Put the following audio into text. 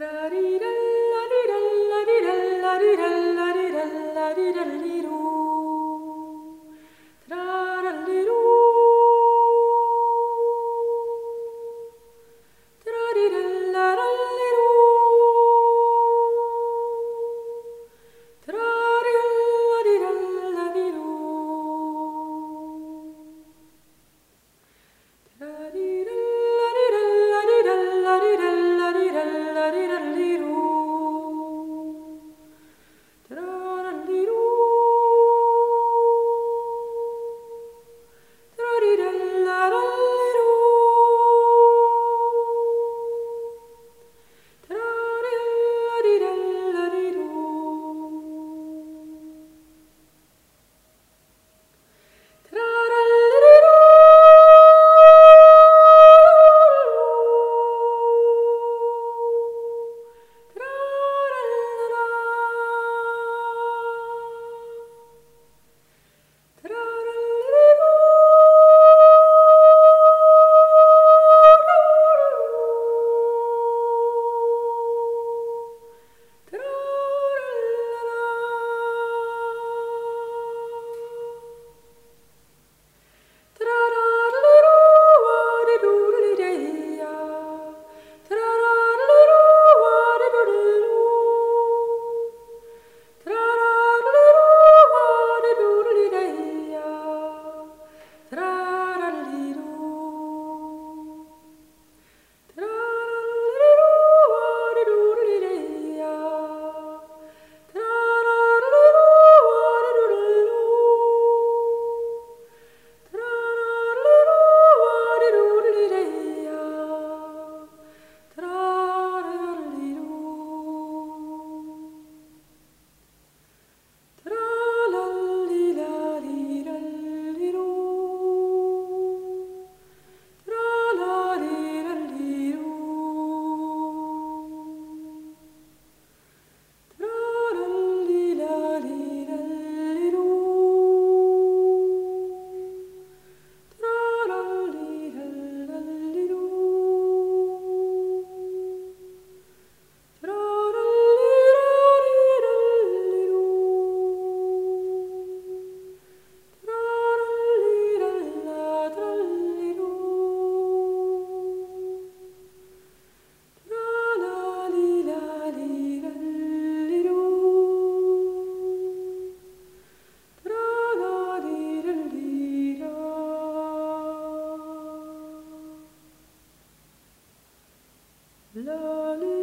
ra ri ra La-di-da-la-di-da-la-di-da-la-di-da-la-di-da-li-do. Lolly.